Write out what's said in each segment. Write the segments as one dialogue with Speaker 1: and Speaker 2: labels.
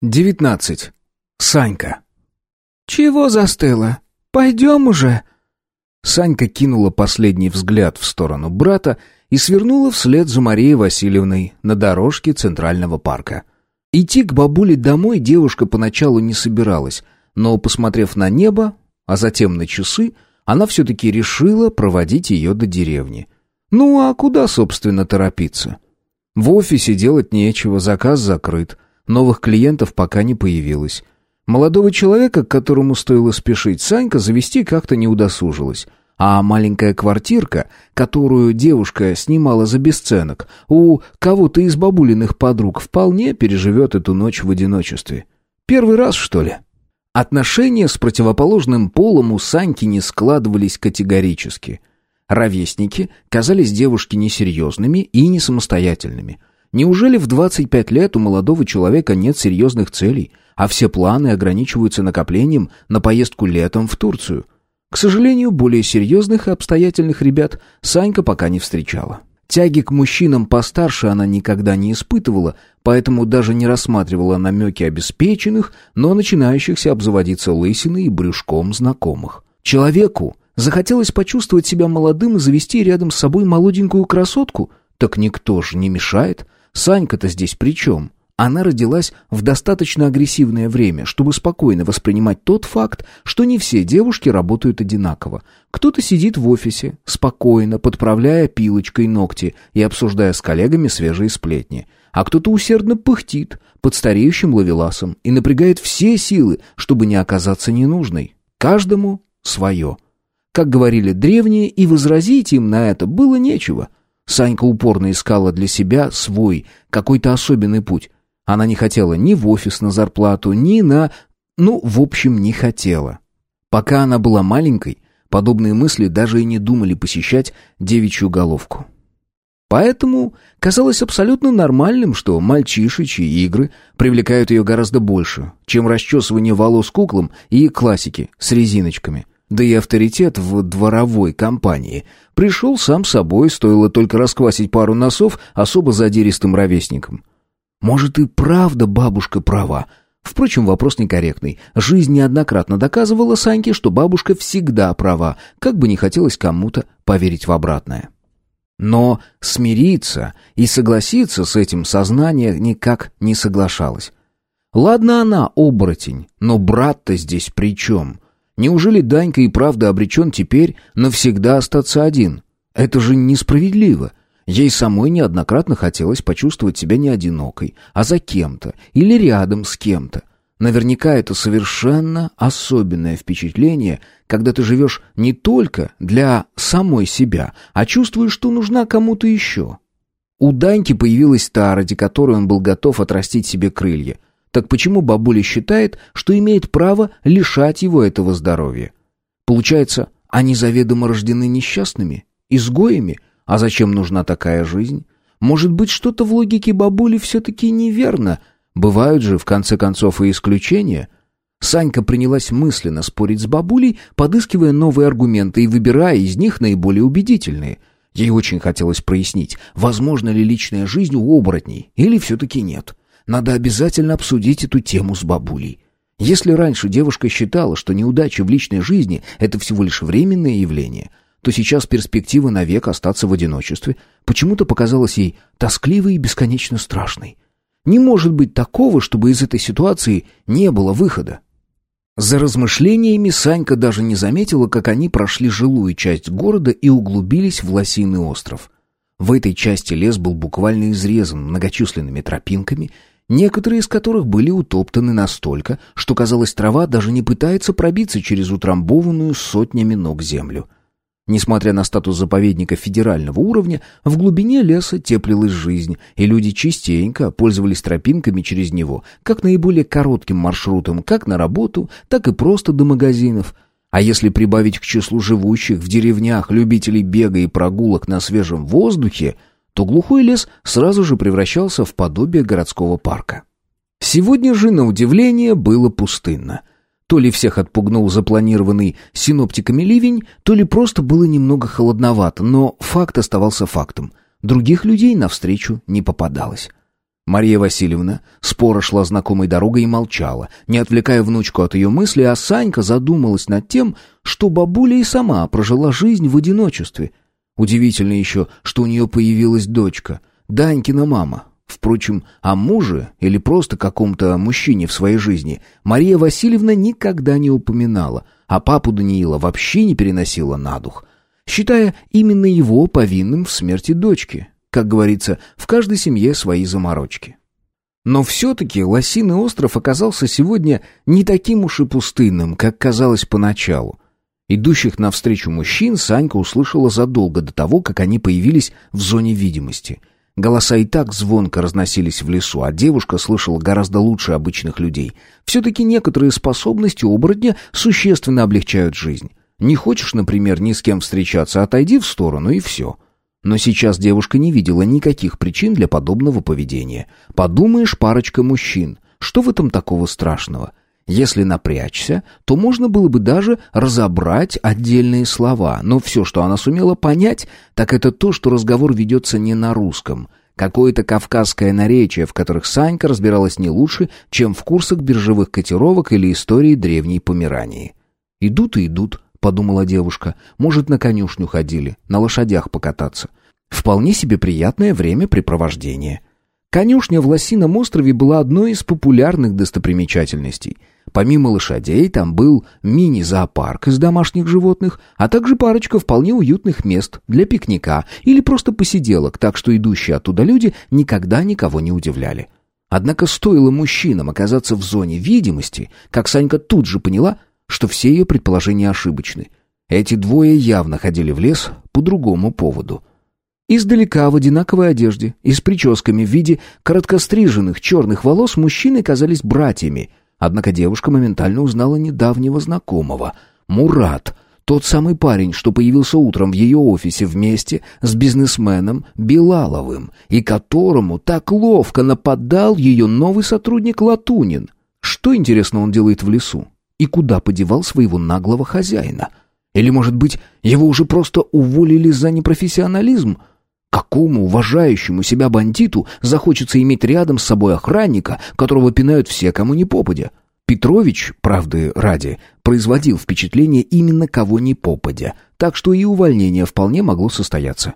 Speaker 1: 19. Санька.
Speaker 2: «Чего застыла? Пойдем уже!»
Speaker 1: Санька кинула последний взгляд в сторону брата и свернула вслед за Марией Васильевной на дорожке Центрального парка. Идти к бабуле домой девушка поначалу не собиралась, но, посмотрев на небо, а затем на часы, она все-таки решила проводить ее до деревни. Ну а куда, собственно, торопиться? В офисе делать нечего, заказ закрыт — Новых клиентов пока не появилось. Молодого человека, к которому стоило спешить, Санька завести как-то не удосужилась. А маленькая квартирка, которую девушка снимала за бесценок, у кого-то из бабулиных подруг вполне переживет эту ночь в одиночестве. Первый раз, что ли? Отношения с противоположным полом у Саньки не складывались категорически. Ровесники казались девушке несерьезными и не самостоятельными. Неужели в 25 лет у молодого человека нет серьезных целей, а все планы ограничиваются накоплением на поездку летом в Турцию? К сожалению, более серьезных и обстоятельных ребят Санька пока не встречала. Тяги к мужчинам постарше она никогда не испытывала, поэтому даже не рассматривала намеки обеспеченных, но начинающихся обзаводиться лысиной и брюшком знакомых. Человеку захотелось почувствовать себя молодым и завести рядом с собой молоденькую красотку? Так никто же не мешает. Санька-то здесь при чем? Она родилась в достаточно агрессивное время, чтобы спокойно воспринимать тот факт, что не все девушки работают одинаково. Кто-то сидит в офисе, спокойно, подправляя пилочкой ногти и обсуждая с коллегами свежие сплетни. А кто-то усердно пыхтит под стареющим ловеласом и напрягает все силы, чтобы не оказаться ненужной. Каждому свое. Как говорили древние, и возразить им на это было нечего. Санька упорно искала для себя свой, какой-то особенный путь. Она не хотела ни в офис на зарплату, ни на... Ну, в общем, не хотела. Пока она была маленькой, подобные мысли даже и не думали посещать девичью головку. Поэтому казалось абсолютно нормальным, что мальчишечьи игры привлекают ее гораздо больше, чем расчесывание волос куклам и классики с резиночками – да и авторитет в дворовой компании пришел сам собой, стоило только расквасить пару носов особо задиристым ровесникам. Может и правда бабушка права. Впрочем, вопрос некорректный. Жизнь неоднократно доказывала Саньке, что бабушка всегда права, как бы не хотелось кому-то поверить в обратное. Но смириться и согласиться с этим сознание никак не соглашалось. Ладно она, оборотень, но брат-то здесь при чем? Неужели Данька и правда обречен теперь навсегда остаться один? Это же несправедливо. Ей самой неоднократно хотелось почувствовать себя не одинокой, а за кем-то или рядом с кем-то. Наверняка это совершенно особенное впечатление, когда ты живешь не только для самой себя, а чувствуешь, что нужна кому-то еще. У Даньки появилась та, ради которой он был готов отрастить себе крылья — так почему бабуля считает, что имеет право лишать его этого здоровья? Получается, они заведомо рождены несчастными, изгоями? А зачем нужна такая жизнь? Может быть, что-то в логике бабули все-таки неверно? Бывают же, в конце концов, и исключения. Санька принялась мысленно спорить с бабулей, подыскивая новые аргументы и выбирая из них наиболее убедительные. Ей очень хотелось прояснить, возможно ли личная жизнь у оборотней, или все-таки нет. Надо обязательно обсудить эту тему с бабулей. Если раньше девушка считала, что неудача в личной жизни — это всего лишь временное явление, то сейчас перспектива навек остаться в одиночестве почему-то показалась ей тоскливой и бесконечно страшной. Не может быть такого, чтобы из этой ситуации не было выхода. За размышлениями Санька даже не заметила, как они прошли жилую часть города и углубились в Лосиный остров. В этой части лес был буквально изрезан многочисленными тропинками некоторые из которых были утоптаны настолько, что, казалось, трава даже не пытается пробиться через утрамбованную сотнями ног землю. Несмотря на статус заповедника федерального уровня, в глубине леса теплилась жизнь, и люди частенько пользовались тропинками через него, как наиболее коротким маршрутом, как на работу, так и просто до магазинов. А если прибавить к числу живущих в деревнях любителей бега и прогулок на свежем воздухе – то глухой лес сразу же превращался в подобие городского парка. Сегодня же, на удивление, было пустынно. То ли всех отпугнул запланированный синоптиками ливень, то ли просто было немного холодновато, но факт оставался фактом. Других людей навстречу не попадалось. Мария Васильевна споро шла знакомой дорогой и молчала, не отвлекая внучку от ее мысли, а Санька задумалась над тем, что бабуля и сама прожила жизнь в одиночестве. Удивительно еще, что у нее появилась дочка, Данькина мама. Впрочем, о муже или просто каком-то мужчине в своей жизни Мария Васильевна никогда не упоминала, а папу Даниила вообще не переносила на дух, считая именно его повинным в смерти дочки. Как говорится, в каждой семье свои заморочки. Но все-таки Лосиный остров оказался сегодня не таким уж и пустынным, как казалось поначалу. Идущих навстречу мужчин Санька услышала задолго до того, как они появились в зоне видимости. Голоса и так звонко разносились в лесу, а девушка слышала гораздо лучше обычных людей. Все-таки некоторые способности оборотня существенно облегчают жизнь. Не хочешь, например, ни с кем встречаться, отойди в сторону и все. — но сейчас девушка не видела никаких причин для подобного поведения. Подумаешь, парочка мужчин. Что в этом такого страшного? Если напрячься, то можно было бы даже разобрать отдельные слова, но все, что она сумела понять, так это то, что разговор ведется не на русском. Какое-то кавказское наречие, в которых Санька разбиралась не лучше, чем в курсах биржевых котировок или истории древней Померании. Идут и идут, — подумала девушка. «Может, на конюшню ходили, на лошадях покататься. Вполне себе приятное времяпрепровождение». Конюшня в Лосином острове была одной из популярных достопримечательностей. Помимо лошадей, там был мини-зоопарк из домашних животных, а также парочка вполне уютных мест для пикника или просто посиделок, так что идущие оттуда люди никогда никого не удивляли. Однако стоило мужчинам оказаться в зоне видимости, как Санька тут же поняла, что все ее предположения ошибочны. Эти двое явно ходили в лес по другому поводу. Издалека в одинаковой одежде и с прическами в виде короткостриженных черных волос мужчины казались братьями, однако девушка моментально узнала недавнего знакомого — Мурат — тот самый парень, что появился утром в ее офисе вместе с бизнесменом Билаловым, и которому так ловко нападал ее новый сотрудник Латунин. Что, интересно, он делает в лесу? и куда подевал своего наглого хозяина. Или, может быть, его уже просто уволили за непрофессионализм? Какому уважающему себя бандиту захочется иметь рядом с собой охранника, которого пинают все, кому не попадя? Петрович, правды ради, производил впечатление именно кого не попадя, так что и увольнение вполне могло состояться.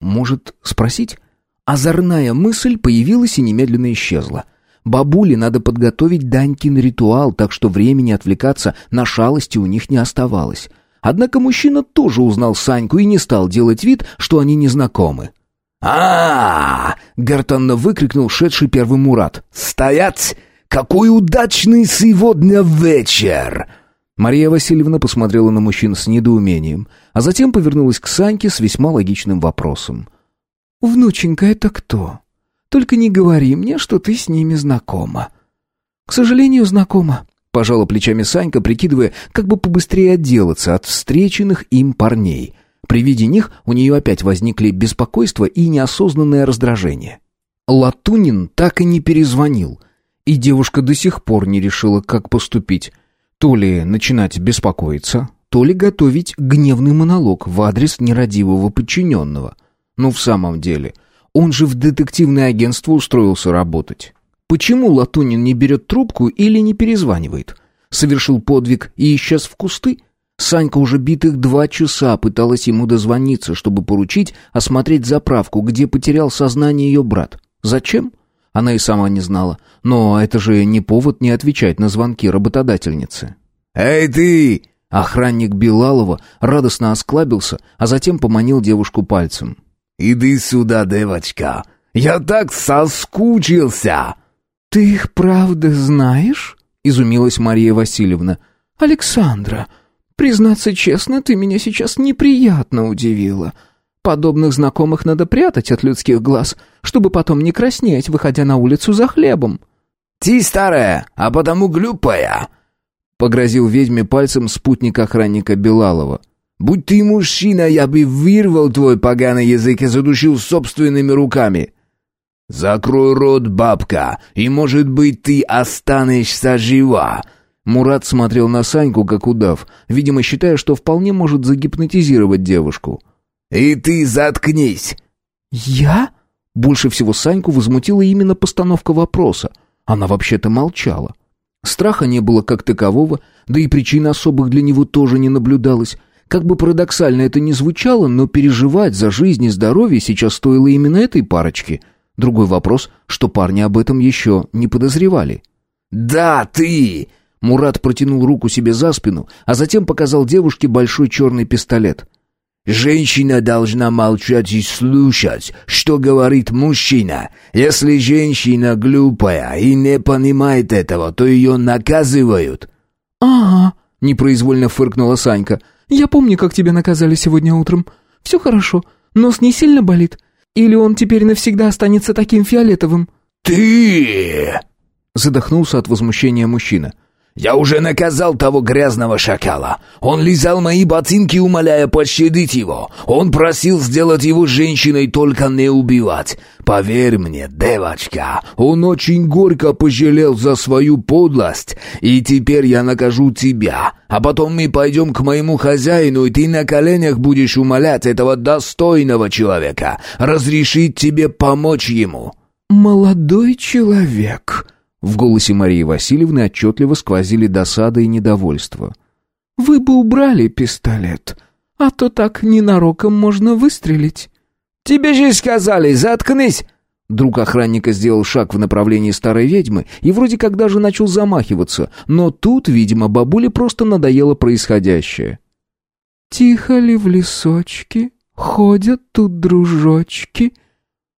Speaker 1: Может, спросить? Озорная мысль появилась и немедленно исчезла — Бабуле надо подготовить Данькин ритуал, так что времени отвлекаться на шалости у них не оставалось. Однако мужчина тоже узнал Саньку и не стал делать вид, что они не знакомы. а, -а, -а гортанно выкрикнул шедший первый Мурат. «Стоять! Какой удачный сегодня вечер!» Мария Васильевна посмотрела на мужчин с недоумением, а затем повернулась к Саньке с весьма логичным вопросом. «Внученька, это кто?» Только не говори мне, что ты с ними знакома». «К сожалению, знакома», — пожала плечами Санька, прикидывая, как бы побыстрее отделаться от встреченных им парней. При виде них у нее опять возникли беспокойство и неосознанное раздражение. Латунин так и не перезвонил, и девушка до сих пор не решила, как поступить. То ли начинать беспокоиться, то ли готовить гневный монолог в адрес нерадивого подчиненного. Но в самом деле — он же в детективное агентство устроился работать. Почему Латунин не берет трубку или не перезванивает? Совершил подвиг и исчез в кусты? Санька уже битых два часа пыталась ему дозвониться, чтобы поручить осмотреть заправку, где потерял сознание ее брат. Зачем? Она и сама не знала. Но это же не повод не отвечать на звонки работодательницы. «Эй ты!» Охранник Белалова радостно осклабился, а затем поманил девушку пальцем. «Иди сюда, девочка! Я так соскучился!»
Speaker 2: «Ты их правда знаешь?» — изумилась Мария Васильевна. «Александра, признаться честно, ты меня сейчас неприятно удивила. Подобных знакомых надо прятать от людских глаз, чтобы потом не краснеть, выходя на улицу за хлебом».
Speaker 3: «Ты старая, а потому глупая!»
Speaker 1: — погрозил ведьме пальцем спутник охранника Белалова.
Speaker 3: Будь ты мужчина, я бы вырвал твой поганый язык и задушил собственными руками. Закрой рот, бабка, и, может быть, ты останешься жива».
Speaker 1: Мурат смотрел на Саньку, как удав, видимо, считая, что вполне может загипнотизировать девушку.
Speaker 3: «И ты заткнись!»
Speaker 2: «Я?»
Speaker 1: Больше всего Саньку возмутила именно постановка вопроса. Она вообще-то молчала. Страха не было как такового, да и причин особых для него тоже не наблюдалось. Как бы парадоксально это ни звучало, но переживать за жизнь и здоровье сейчас стоило именно этой парочке. Другой вопрос, что парни об этом еще не подозревали.
Speaker 3: «Да, ты!»
Speaker 1: Мурат протянул руку себе за спину, а затем показал девушке большой черный пистолет.
Speaker 3: Женщина должна молчать и слушать, что говорит мужчина. Если женщина глупая и не понимает этого, то ее наказывают».
Speaker 2: «Ага», — непроизвольно фыркнула Санька. «Я помню, как тебя наказали сегодня утром. Все хорошо. Нос не сильно болит? Или он теперь навсегда останется таким фиолетовым?»
Speaker 3: «Ты!»
Speaker 1: — задохнулся от возмущения мужчина.
Speaker 3: Я уже наказал того грязного шакала. Он лизал мои ботинки, умоляя пощадить его. Он просил сделать его женщиной, только не убивать. Поверь мне, девочка, он очень горько пожалел за свою подлость. И теперь я накажу тебя. А потом мы пойдем к моему хозяину, и ты на коленях будешь умолять этого достойного человека разрешить тебе помочь ему».
Speaker 2: «Молодой человек»,
Speaker 1: в голосе Марии Васильевны отчетливо сквозили досада и недовольство.
Speaker 2: «Вы бы убрали пистолет, а то так ненароком можно выстрелить».
Speaker 3: «Тебе же сказали, заткнись!»
Speaker 1: Друг охранника сделал шаг в направлении старой ведьмы и вроде как даже начал замахиваться, но тут, видимо, бабуле просто надоело происходящее.
Speaker 2: «Тихо ли в лесочке? Ходят тут дружочки?»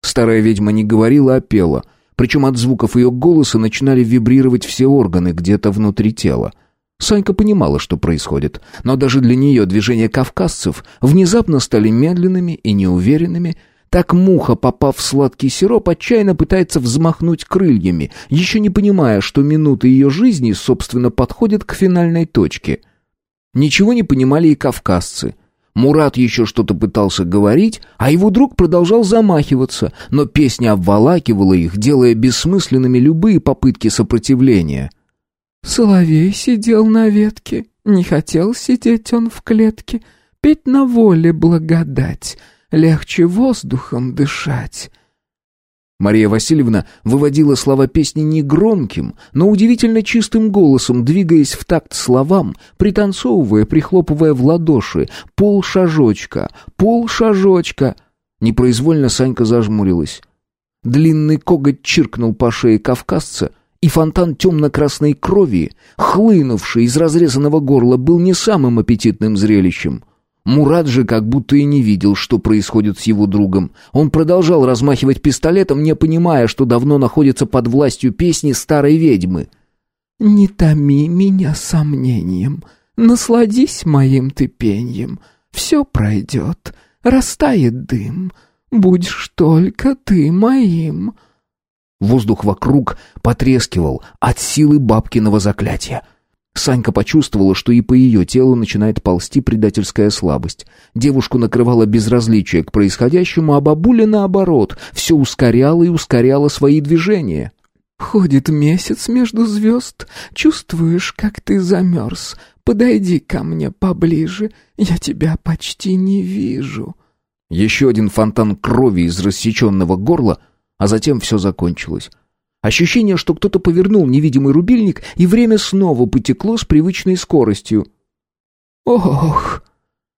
Speaker 1: Старая ведьма не говорила, а пела — причем от звуков ее голоса начинали вибрировать все органы где-то внутри тела. Санька понимала, что происходит, но даже для нее движения кавказцев внезапно стали медленными и неуверенными, так муха, попав в сладкий сироп, отчаянно пытается взмахнуть крыльями, еще не понимая, что минуты ее жизни, собственно, подходят к финальной точке. Ничего не понимали и кавказцы — Мурат еще что-то пытался говорить, а его друг продолжал замахиваться, но песня обволакивала их, делая бессмысленными любые попытки сопротивления.
Speaker 2: «Соловей сидел на ветке, не хотел сидеть он в клетке, петь на воле благодать, легче воздухом дышать».
Speaker 1: Мария Васильевна выводила слова песни негромким, но удивительно чистым голосом, двигаясь в такт словам, пританцовывая, прихлопывая в ладоши. «Пол шажочка! Пол шажочка!» Непроизвольно Санька зажмурилась. Длинный коготь чиркнул по шее кавказца, и фонтан темно-красной крови, хлынувший из разрезанного горла, был не самым аппетитным зрелищем. Мурат же как будто и не видел, что происходит с его другом. Он продолжал размахивать пистолетом, не понимая, что давно находится под властью песни старой ведьмы.
Speaker 2: «Не томи меня сомнением, насладись моим ты пеньем, все пройдет, растает дым, будешь только ты моим».
Speaker 1: Воздух вокруг потрескивал от силы бабкиного заклятия. Санька почувствовала, что и по ее телу начинает ползти предательская слабость. Девушку накрывало безразличие к происходящему, а бабуля, наоборот, все ускоряла и ускоряла свои движения.
Speaker 2: «Ходит месяц между звезд, чувствуешь, как ты замерз. Подойди ко мне поближе, я тебя почти не вижу».
Speaker 1: Еще один фонтан крови из рассеченного горла, а затем все закончилось. Ощущение, что кто-то повернул невидимый рубильник, и время снова потекло с привычной скоростью.
Speaker 2: «Ох!»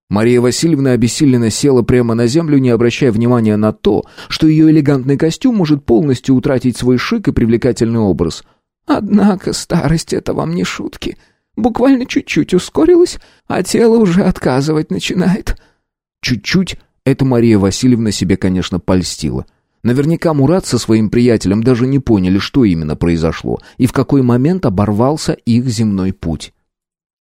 Speaker 1: Мария Васильевна обессиленно села прямо на землю, не обращая внимания на то, что ее элегантный костюм может полностью утратить свой шик и привлекательный образ.
Speaker 2: «Однако старость — это вам не шутки. Буквально чуть-чуть ускорилась, а тело уже отказывать начинает».
Speaker 1: «Чуть-чуть» — это Мария Васильевна себе, конечно, польстила — Наверняка Мурат со своим приятелем даже не поняли, что именно произошло и в какой момент оборвался их земной путь.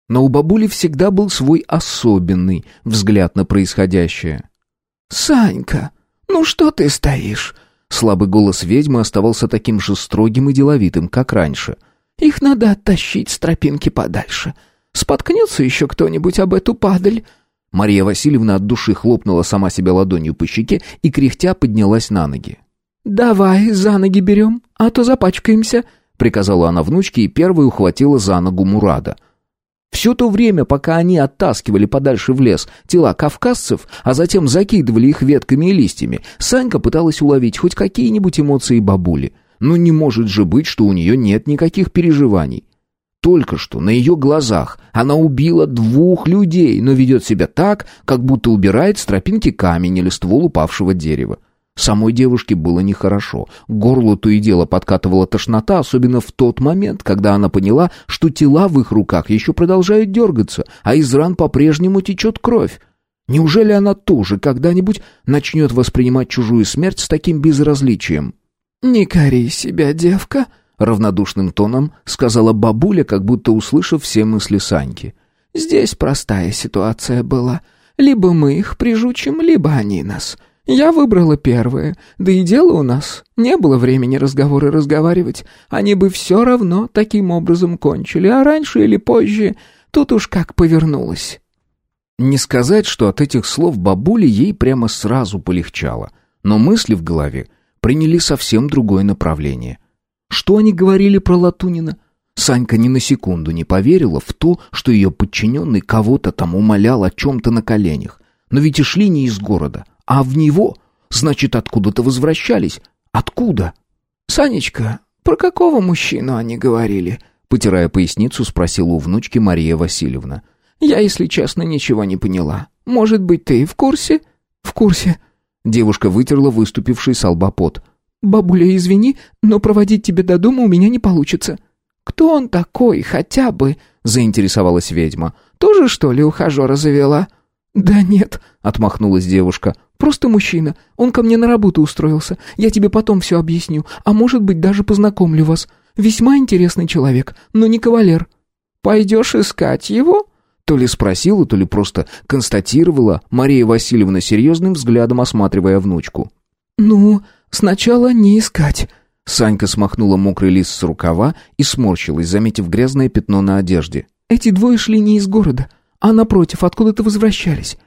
Speaker 1: Но у бабули всегда был свой особенный взгляд на происходящее.
Speaker 2: «Санька, ну что ты стоишь?»
Speaker 1: Слабый голос ведьмы оставался таким же строгим и деловитым, как раньше.
Speaker 2: «Их надо оттащить с тропинки подальше. Споткнется еще кто-нибудь об эту падаль.
Speaker 1: Мария Васильевна от души хлопнула сама себя ладонью по щеке и кряхтя поднялась на ноги.
Speaker 2: «Давай за ноги берем, а то запачкаемся», — приказала она внучке и первой ухватила за ногу Мурада.
Speaker 1: Все то время, пока они оттаскивали подальше в лес тела кавказцев, а затем закидывали их ветками и листьями, Санька пыталась уловить хоть какие-нибудь эмоции бабули. Но не может же быть, что у нее нет никаких переживаний. Только что на ее глазах она убила двух людей, но ведет себя так, как будто убирает с тропинки камень или ствол упавшего дерева. Самой девушке было нехорошо. К горлу то и дело подкатывала тошнота, особенно в тот момент, когда она поняла, что тела в их руках еще продолжают дергаться, а из ран по-прежнему течет кровь. Неужели она тоже когда-нибудь начнет воспринимать чужую смерть с таким безразличием?
Speaker 2: «Не кори себя, девка», равнодушным тоном сказала бабуля, как будто услышав все мысли Саньки. «Здесь простая ситуация была. Либо мы их прижучим, либо они нас. Я выбрала первое, да и дело у нас. Не было времени разговоры разговаривать. Они бы все равно таким образом кончили, а раньше или позже тут уж как повернулось».
Speaker 1: Не сказать, что от этих слов бабули ей прямо сразу полегчало, но мысли в голове приняли совсем другое направление — что они говорили про Латунина? Санька ни на секунду не поверила в то, что ее подчиненный кого-то там умолял о чем-то на коленях. Но ведь и шли не из города, а в него. Значит, откуда-то возвращались. Откуда?
Speaker 2: «Санечка, про какого мужчину они говорили?»
Speaker 1: Потирая поясницу, спросила у внучки Мария Васильевна.
Speaker 2: «Я, если честно, ничего не поняла. Может быть, ты в курсе?»
Speaker 1: «В курсе». Девушка вытерла выступивший с лба пот.
Speaker 2: «Бабуля, извини, но проводить тебя до дома у меня не получится». «Кто он такой, хотя бы?» — заинтересовалась ведьма. «Тоже, что ли, ухажера завела?»
Speaker 1: «Да нет», — отмахнулась девушка. «Просто мужчина. Он ко мне на работу устроился. Я тебе потом все объясню, а может быть, даже познакомлю вас. Весьма интересный человек, но не кавалер».
Speaker 2: «Пойдешь искать его?»
Speaker 1: То ли спросила, то ли просто констатировала Мария Васильевна серьезным взглядом осматривая внучку.
Speaker 2: «Ну, сначала не искать».
Speaker 1: Санька смахнула мокрый лист с рукава и сморщилась, заметив грязное пятно на одежде.
Speaker 2: «Эти двое шли не из города, а напротив, откуда-то возвращались.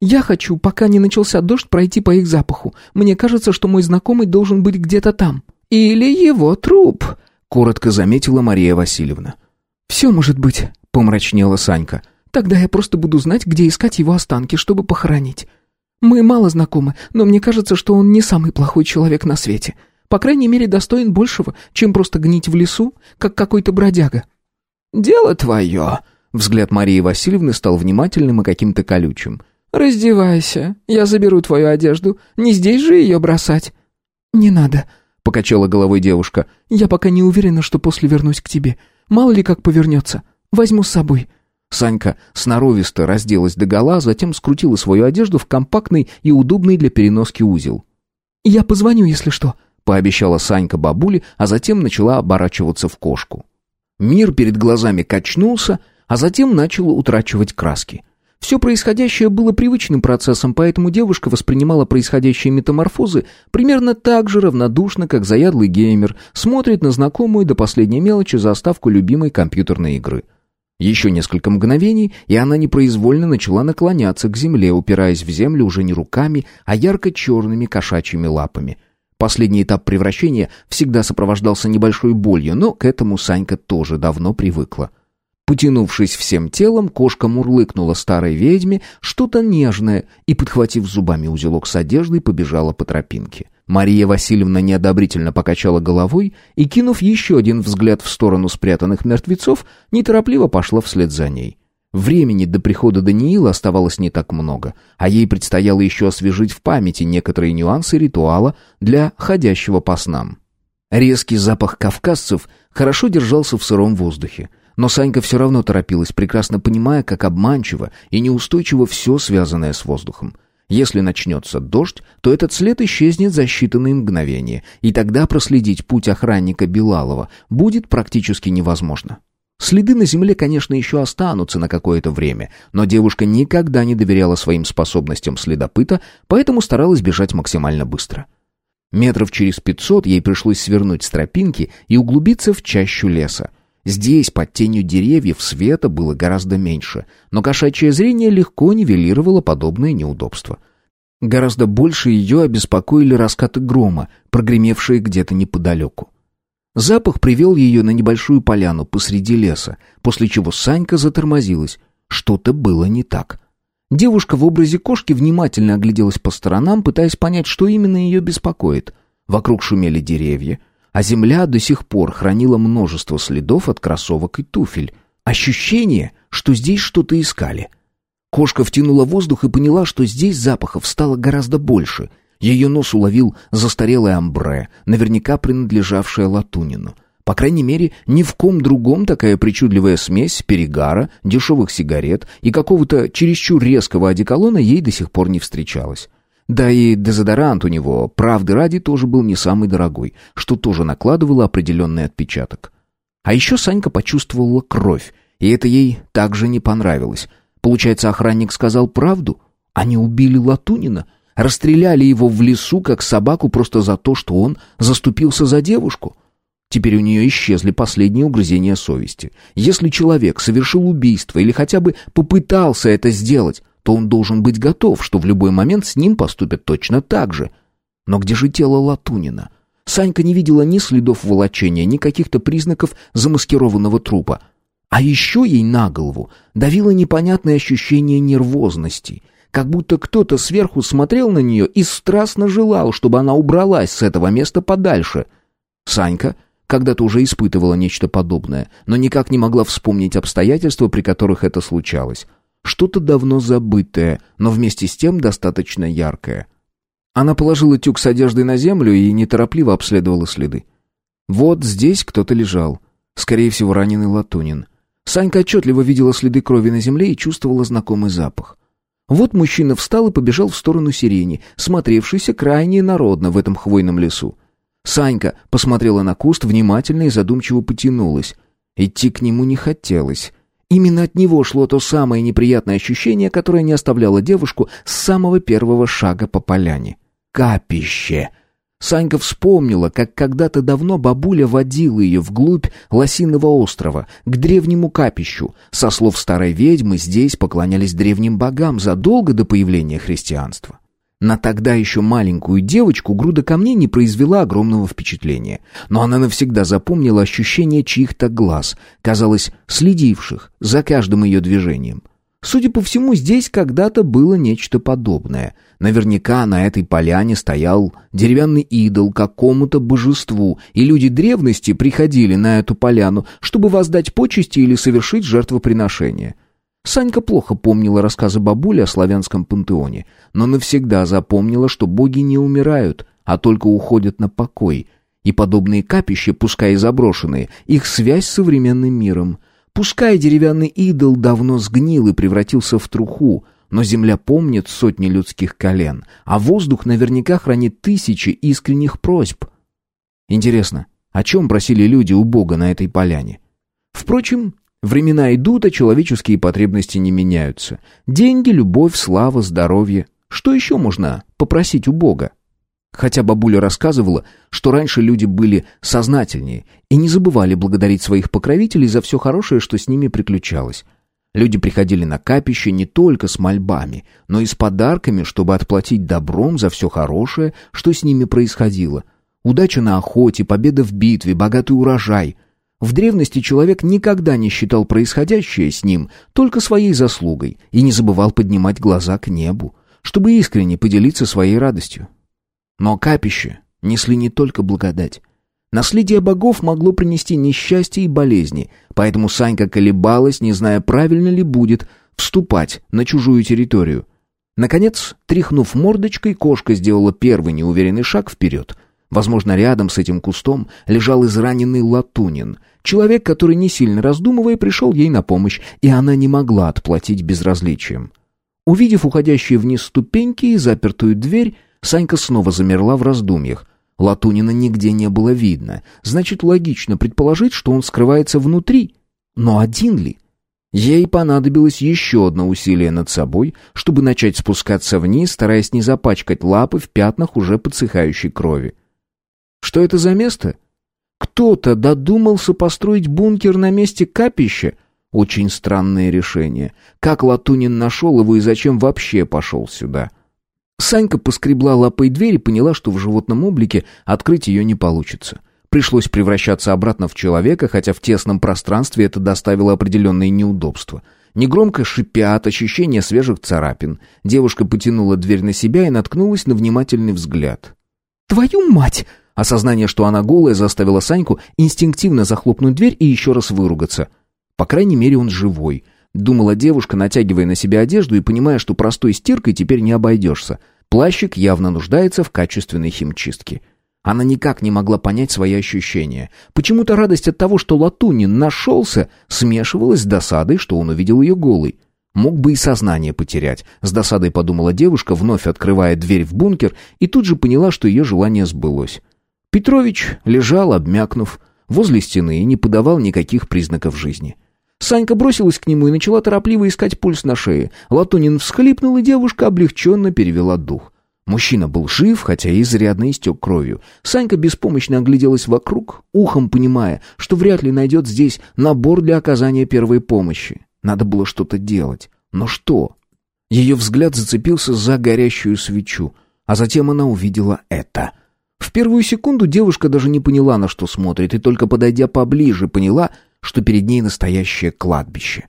Speaker 2: Я хочу, пока не начался дождь, пройти по их запаху. Мне кажется, что мой знакомый должен быть где-то там. Или его труп», —
Speaker 1: коротко заметила Мария Васильевна.
Speaker 2: «Все может быть», — помрачнела Санька. «Тогда я просто буду знать, где искать его останки, чтобы похоронить. Мы мало знакомы, но мне кажется, что он не самый плохой человек на свете. По крайней мере, достоин большего, чем просто гнить в лесу, как какой-то бродяга».
Speaker 1: «Дело твое», — взгляд Марии Васильевны стал внимательным и каким-то колючим.
Speaker 2: «Раздевайся, я заберу твою одежду. Не здесь же ее бросать».
Speaker 1: «Не надо», — покачала головой девушка.
Speaker 2: «Я пока не уверена, что после вернусь к тебе. Мало ли как повернется. Возьму с собой».
Speaker 1: Санька сноровисто разделась догола, затем скрутила свою одежду в компактный и удобный для переноски узел.
Speaker 2: «Я позвоню, если что», —
Speaker 1: пообещала Санька бабуле, а затем начала оборачиваться в кошку. Мир перед глазами качнулся, а затем начал утрачивать краски. Все происходящее было привычным процессом, поэтому девушка воспринимала происходящие метаморфозы примерно так же равнодушно, как заядлый геймер смотрит на знакомую до последней мелочи заставку любимой компьютерной игры — еще несколько мгновений, и она непроизвольно начала наклоняться к земле, упираясь в землю уже не руками, а ярко-черными кошачьими лапами. Последний этап превращения всегда сопровождался небольшой болью, но к этому Санька тоже давно привыкла. Потянувшись всем телом, кошка мурлыкнула старой ведьме что-то нежное и, подхватив зубами узелок с одеждой, побежала по тропинке. Мария Васильевна неодобрительно покачала головой и, кинув еще один взгляд в сторону спрятанных мертвецов, неторопливо пошла вслед за ней. Времени до прихода Даниила оставалось не так много, а ей предстояло еще освежить в памяти некоторые нюансы ритуала для ходящего по снам. Резкий запах кавказцев хорошо держался в сыром воздухе, но Санька все равно торопилась, прекрасно понимая, как обманчиво и неустойчиво все связанное с воздухом. Если начнется дождь, то этот след исчезнет за считанные мгновения, и тогда проследить путь охранника Белалова будет практически невозможно. Следы на земле, конечно, еще останутся на какое-то время, но девушка никогда не доверяла своим способностям следопыта, поэтому старалась бежать максимально быстро. Метров через пятьсот ей пришлось свернуть с тропинки и углубиться в чащу леса. Здесь, под тенью деревьев, света было гораздо меньше, но кошачье зрение легко нивелировало подобные неудобства. Гораздо больше ее обеспокоили раскаты грома, прогремевшие где-то неподалеку. Запах привел ее на небольшую поляну посреди леса, после чего Санька затормозилась. Что-то было не так. Девушка в образе кошки внимательно огляделась по сторонам, пытаясь понять, что именно ее беспокоит. Вокруг шумели деревья, а земля до сих пор хранила множество следов от кроссовок и туфель. Ощущение, что здесь что-то искали. Кошка втянула воздух и поняла, что здесь запахов стало гораздо больше. Ее нос уловил застарелое амбре, наверняка принадлежавшее Латунину. По крайней мере, ни в ком другом такая причудливая смесь перегара, дешевых сигарет и какого-то чересчур резкого одеколона ей до сих пор не встречалась. Да и дезодорант у него, правды ради, тоже был не самый дорогой, что тоже накладывало определенный отпечаток. А еще Санька почувствовала кровь, и это ей также не понравилось. Получается, охранник сказал правду? Они убили Латунина? Расстреляли его в лесу, как собаку, просто за то, что он заступился за девушку? Теперь у нее исчезли последние угрызения совести. Если человек совершил убийство или хотя бы попытался это сделать, то он должен быть готов, что в любой момент с ним поступят точно так же. Но где же тело Латунина? Санька не видела ни следов волочения, ни каких-то признаков замаскированного трупа. А еще ей на голову давило непонятное ощущение нервозности, как будто кто-то сверху смотрел на нее и страстно желал, чтобы она убралась с этого места подальше. Санька когда-то уже испытывала нечто подобное, но никак не могла вспомнить обстоятельства, при которых это случалось. Что-то давно забытое, но вместе с тем достаточно яркое. Она положила тюк с одеждой на землю и неторопливо обследовала следы. Вот здесь кто-то лежал. Скорее всего, раненый Латунин. Санька отчетливо видела следы крови на земле и чувствовала знакомый запах. Вот мужчина встал и побежал в сторону сирени, смотревшейся крайне народно в этом хвойном лесу. Санька посмотрела на куст внимательно и задумчиво потянулась. Идти к нему не хотелось. Именно от него шло то самое неприятное ощущение, которое не оставляло девушку с самого первого шага по поляне. Капище! Санька вспомнила, как когда-то давно бабуля водила ее вглубь Лосиного острова, к древнему капищу. Со слов старой ведьмы, здесь поклонялись древним богам задолго до появления христианства. На тогда еще маленькую девочку груда камней не произвела огромного впечатления, но она навсегда запомнила ощущение чьих-то глаз, казалось, следивших за каждым ее движением. Судя по всему, здесь когда-то было нечто подобное. Наверняка на этой поляне стоял деревянный идол какому-то божеству, и люди древности приходили на эту поляну, чтобы воздать почести или совершить жертвоприношение. Санька плохо помнила рассказы бабули о славянском пантеоне, но навсегда запомнила, что боги не умирают, а только уходят на покой. И подобные капища, пускай и заброшенные, их связь с современным миром. Пускай деревянный идол давно сгнил и превратился в труху, но земля помнит сотни людских колен, а воздух наверняка хранит тысячи искренних просьб. Интересно, о чем просили люди у Бога на этой поляне? Впрочем, Времена идут, а человеческие потребности не меняются. Деньги, любовь, слава, здоровье. Что еще можно попросить у Бога? Хотя бабуля рассказывала, что раньше люди были сознательнее и не забывали благодарить своих покровителей за все хорошее, что с ними приключалось. Люди приходили на капище не только с мольбами, но и с подарками, чтобы отплатить добром за все хорошее, что с ними происходило. Удача на охоте, победа в битве, богатый урожай — в древности человек никогда не считал происходящее с ним только своей заслугой и не забывал поднимать глаза к небу, чтобы искренне поделиться своей радостью. Но капище несли не только благодать. Наследие богов могло принести несчастье и болезни, поэтому Санька колебалась, не зная, правильно ли будет вступать на чужую территорию. Наконец, тряхнув мордочкой, кошка сделала первый неуверенный шаг вперед. Возможно, рядом с этим кустом лежал израненный Латунин, Человек, который не сильно раздумывая, пришел ей на помощь, и она не могла отплатить безразличием. Увидев уходящие вниз ступеньки и запертую дверь, Санька снова замерла в раздумьях. Латунина нигде не было видно. Значит, логично предположить, что он скрывается внутри. Но один ли? Ей понадобилось еще одно усилие над собой, чтобы начать спускаться вниз, стараясь не запачкать лапы в пятнах уже подсыхающей крови. Что это за место? Кто-то додумался построить бункер на месте капища? Очень странное решение. Как Латунин нашел его и зачем вообще пошел сюда? Санька поскребла лапой дверь и поняла, что в животном облике открыть ее не получится. Пришлось превращаться обратно в человека, хотя в тесном пространстве это доставило определенные неудобства. Негромко шипя от ощущения свежих царапин, девушка потянула дверь на себя и наткнулась на внимательный взгляд.
Speaker 2: «Твою мать!»
Speaker 1: Осознание, что она голая, заставило Саньку инстинктивно захлопнуть дверь и еще раз выругаться. По крайней мере, он живой. Думала девушка, натягивая на себя одежду и понимая, что простой стиркой теперь не обойдешься. Плащик явно нуждается в качественной химчистке. Она никак не могла понять свои ощущения. Почему-то радость от того, что Латунин нашелся, смешивалась с досадой, что он увидел ее голой. Мог бы и сознание потерять. С досадой подумала девушка, вновь открывая дверь в бункер, и тут же поняла, что ее желание сбылось. Петрович лежал, обмякнув, возле стены и не подавал никаких признаков жизни. Санька бросилась к нему и начала торопливо искать пульс на шее. Латунин всхлипнул, и девушка облегченно перевела дух. Мужчина был жив, хотя и изрядно истек кровью. Санька беспомощно огляделась вокруг, ухом понимая, что вряд ли найдет здесь набор для оказания первой помощи. Надо было что-то делать. Но что? Ее взгляд зацепился за горящую свечу, а затем она увидела это. В первую секунду девушка даже не поняла, на что смотрит, и только подойдя поближе, поняла, что перед ней настоящее кладбище.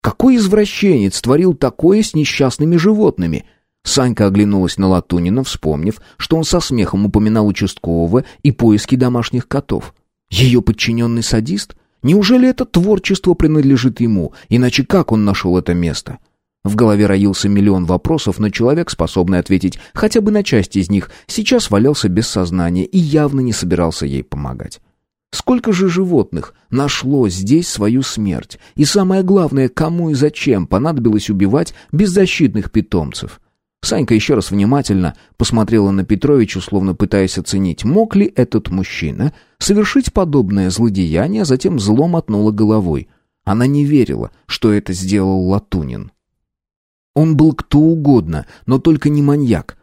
Speaker 1: Какой извращенец творил такое с несчастными животными? Санька оглянулась на Латунина, вспомнив, что он со смехом упоминал участкового и поиски домашних котов. Ее подчиненный садист? Неужели это творчество принадлежит ему? Иначе как он нашел это место? В голове роился миллион вопросов, но человек, способный ответить хотя бы на часть из них, сейчас валялся без сознания и явно не собирался ей помогать. Сколько же животных нашло здесь свою смерть? И самое главное, кому и зачем понадобилось убивать беззащитных питомцев? Санька еще раз внимательно посмотрела на Петровича, словно пытаясь оценить, мог ли этот мужчина совершить подобное злодеяние, а затем злом мотнула головой. Она не верила, что это сделал Латунин. Он был кто угодно, но только не маньяк.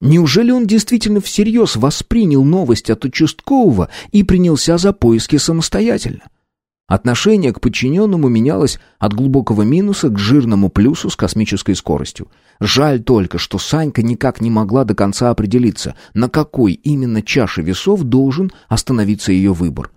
Speaker 1: Неужели он действительно всерьез воспринял новость от участкового и принялся за поиски самостоятельно? Отношение к подчиненному менялось от глубокого минуса к жирному плюсу с космической скоростью. Жаль только, что Санька никак не могла до конца определиться, на какой именно чаше весов должен остановиться ее выбор.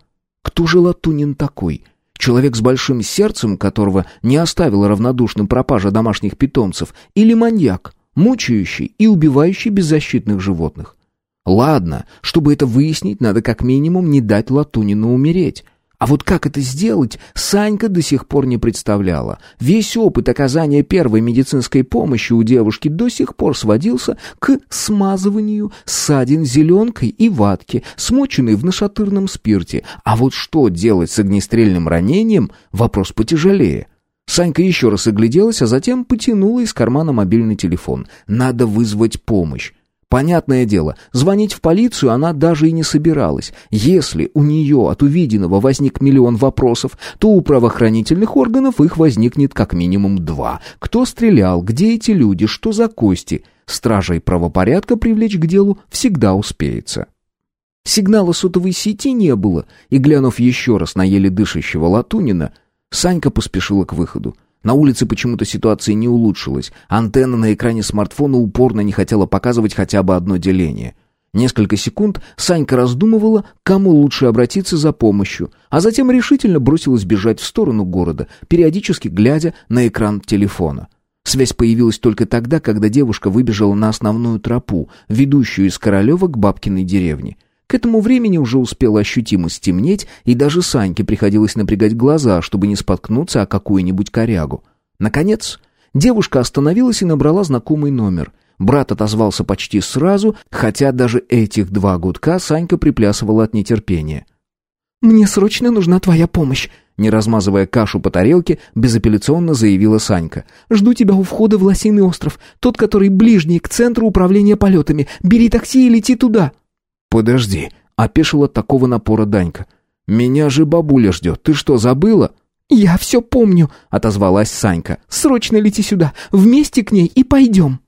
Speaker 1: Кто же Латунин такой? Человек с большим сердцем, которого не оставила равнодушным пропажа домашних питомцев, или маньяк, мучающий и убивающий беззащитных животных? Ладно, чтобы это выяснить, надо как минимум не дать Латунину умереть. А вот как это сделать, Санька до сих пор не представляла. Весь опыт оказания первой медицинской помощи у девушки до сих пор сводился к смазыванию ссадин зеленкой и ватки, смоченной в нашатырном спирте. А вот что делать с огнестрельным ранением – вопрос потяжелее. Санька еще раз огляделась, а затем потянула из кармана мобильный телефон. «Надо вызвать помощь». Понятное дело, звонить в полицию она даже и не собиралась. Если у нее от увиденного возник миллион вопросов, то у правоохранительных органов их возникнет как минимум два. Кто стрелял, где эти люди, что за кости? Стражей правопорядка привлечь к делу всегда успеется. Сигнала сотовой сети не было, и, глянув еще раз на еле дышащего Латунина, Санька поспешила к выходу. На улице почему-то ситуация не улучшилась. Антенна на экране смартфона упорно не хотела показывать хотя бы одно деление. Несколько секунд Санька раздумывала, кому лучше обратиться за помощью, а затем решительно бросилась бежать в сторону города, периодически глядя на экран телефона. Связь появилась только тогда, когда девушка выбежала на основную тропу, ведущую из Королева к бабкиной деревне. К этому времени уже успело ощутимо стемнеть, и даже Саньке приходилось напрягать глаза, чтобы не споткнуться о какую-нибудь корягу. Наконец, девушка остановилась и набрала знакомый номер. Брат отозвался почти сразу, хотя даже этих два гудка Санька приплясывала от нетерпения.
Speaker 2: «Мне срочно нужна твоя помощь»,
Speaker 1: не размазывая кашу по тарелке, безапелляционно заявила Санька.
Speaker 2: «Жду тебя у входа в Лосиный остров, тот, который ближний к центру управления полетами. Бери такси и лети туда».
Speaker 1: «Подожди», — опешила такого напора Данька. «Меня же бабуля ждет. Ты что, забыла?»
Speaker 2: «Я все помню», — отозвалась Санька. «Срочно лети сюда, вместе к ней и пойдем».